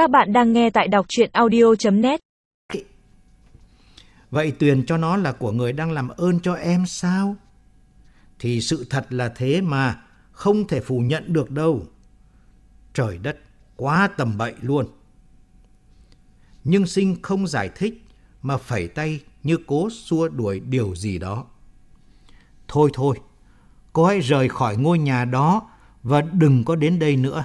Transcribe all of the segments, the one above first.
Các bạn đang nghe tại đọc chuyện audio.net Vậy Tuyền cho nó là của người đang làm ơn cho em sao? Thì sự thật là thế mà, không thể phủ nhận được đâu. Trời đất, quá tầm bậy luôn. Nhưng sinh không giải thích, mà phẩy tay như cố xua đuổi điều gì đó. Thôi thôi, cô hãy rời khỏi ngôi nhà đó và đừng có đến đây nữa.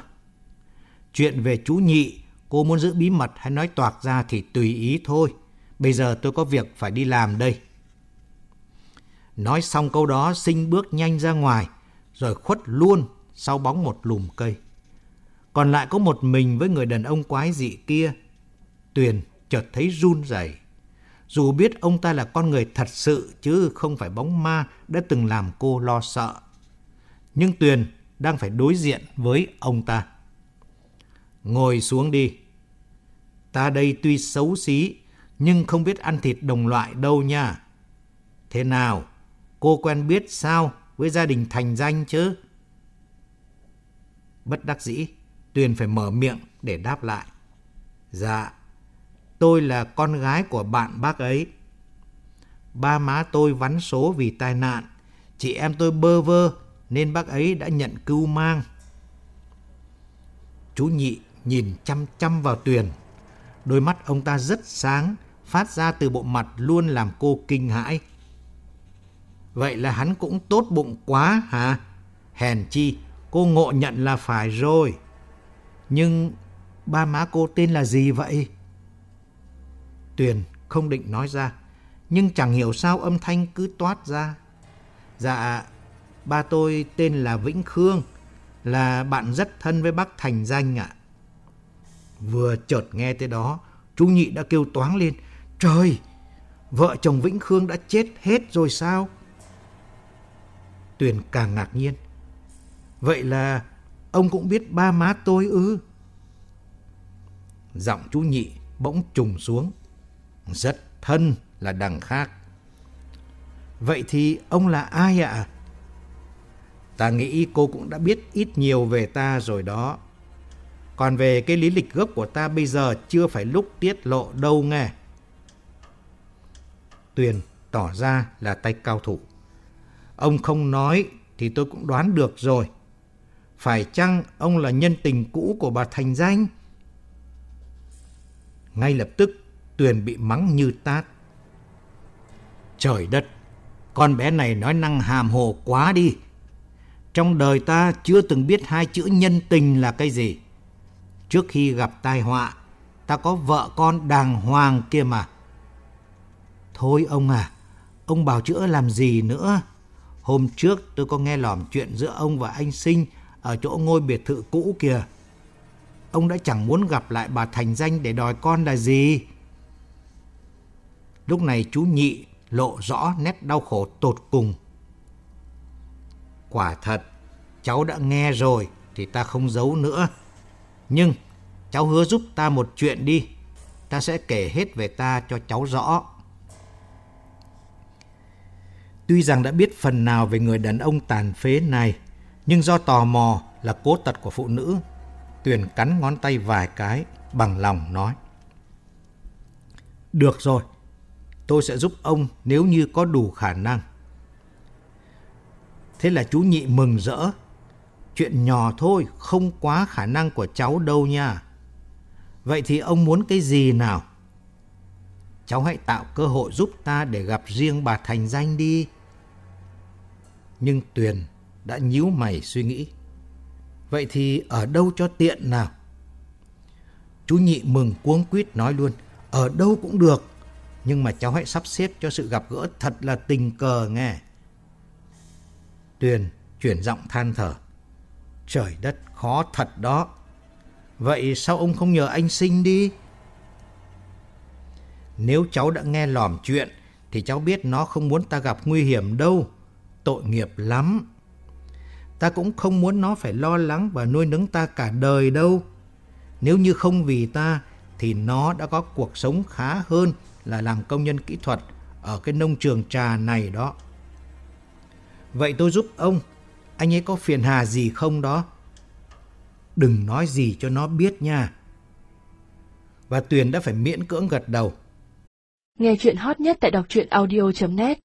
Chuyện về chú nhị, cô muốn giữ bí mật hay nói toạc ra thì tùy ý thôi. Bây giờ tôi có việc phải đi làm đây. Nói xong câu đó, sinh bước nhanh ra ngoài, rồi khuất luôn sau bóng một lùm cây. Còn lại có một mình với người đàn ông quái dị kia. Tuyền chợt thấy run rẩy. Dù biết ông ta là con người thật sự chứ không phải bóng ma đã từng làm cô lo sợ. Nhưng Tuyền đang phải đối diện với ông ta. Ngồi xuống đi. Ta đây tuy xấu xí, nhưng không biết ăn thịt đồng loại đâu nha. Thế nào, cô quen biết sao với gia đình thành danh chứ? Bất đắc dĩ, Tuyền phải mở miệng để đáp lại. Dạ, tôi là con gái của bạn bác ấy. Ba má tôi vắn số vì tai nạn, chị em tôi bơ vơ nên bác ấy đã nhận cưu mang. Chú nhị nhìn chăm chăm vào Tuyền. Đôi mắt ông ta rất sáng, phát ra từ bộ mặt luôn làm cô kinh hãi. Vậy là hắn cũng tốt bụng quá hả? Hèn chi, cô ngộ nhận là phải rồi. Nhưng ba má cô tên là gì vậy? Tuyền không định nói ra, nhưng chẳng hiểu sao âm thanh cứ toát ra. Dạ, ba tôi tên là Vĩnh Khương, là bạn rất thân với bác Thành Danh ạ. Vừa chợt nghe tới đó, chú Nhị đã kêu toáng lên. Trời, vợ chồng Vĩnh Khương đã chết hết rồi sao? Tuyền càng ngạc nhiên. Vậy là ông cũng biết ba má tôi ư? Giọng chú Nhị bỗng trùng xuống. Rất thân là đằng khác. Vậy thì ông là ai ạ? Ta nghĩ cô cũng đã biết ít nhiều về ta rồi đó. Còn về cái lý lịch gốc của ta bây giờ chưa phải lúc tiết lộ đâu nghe. Tuyền tỏ ra là tay cao thủ. Ông không nói thì tôi cũng đoán được rồi. Phải chăng ông là nhân tình cũ của bà Thành Danh? Ngay lập tức Tuyền bị mắng như tát. Trời đất, con bé này nói năng hàm hồ quá đi. Trong đời ta chưa từng biết hai chữ nhân tình là cái gì. Trước khi gặp tai họa, ta có vợ con đàng hoàng kia mà. Thôi ông à, ông bảo chữa làm gì nữa? Hôm trước tôi có nghe lỏm chuyện giữa ông và anh Sinh ở chỗ ngôi biệt thự cũ kìa. Ông đã chẳng muốn gặp lại bà Thành Danh để đòi con là gì? Lúc này chú Nhị lộ rõ nét đau khổ tột cùng. Quả thật, cháu đã nghe rồi thì ta không giấu nữa. Nhưng cháu hứa giúp ta một chuyện đi. Ta sẽ kể hết về ta cho cháu rõ. Tuy rằng đã biết phần nào về người đàn ông tàn phế này, nhưng do tò mò là cố tật của phụ nữ, Tuyền cắn ngón tay vài cái, bằng lòng nói. Được rồi, tôi sẽ giúp ông nếu như có đủ khả năng. Thế là chú nhị mừng rỡ. Chuyện nhỏ thôi, không quá khả năng của cháu đâu nha. Vậy thì ông muốn cái gì nào? Cháu hãy tạo cơ hội giúp ta để gặp riêng bà Thành Danh đi. Nhưng Tuyền đã nhíu mày suy nghĩ. Vậy thì ở đâu cho tiện nào? Chú nhị mừng cuống quýt nói luôn. Ở đâu cũng được. Nhưng mà cháu hãy sắp xếp cho sự gặp gỡ thật là tình cờ nghe. Tuyền chuyển giọng than thở. Trời đất khó thật đó. Vậy sao ông không nhờ anh sinh đi? Nếu cháu đã nghe lỏm chuyện thì cháu biết nó không muốn ta gặp nguy hiểm đâu. Tội nghiệp lắm. Ta cũng không muốn nó phải lo lắng và nuôi nấng ta cả đời đâu. Nếu như không vì ta thì nó đã có cuộc sống khá hơn là làm công nhân kỹ thuật ở cái nông trường trà này đó. Vậy tôi giúp ông, anh ấy có phiền hà gì không đó? Đừng nói gì cho nó biết nha. và Tuyền đã phải miễn cưỡng gật đầu. Nghe chuyện hot nhất tại đọc truyện audio.net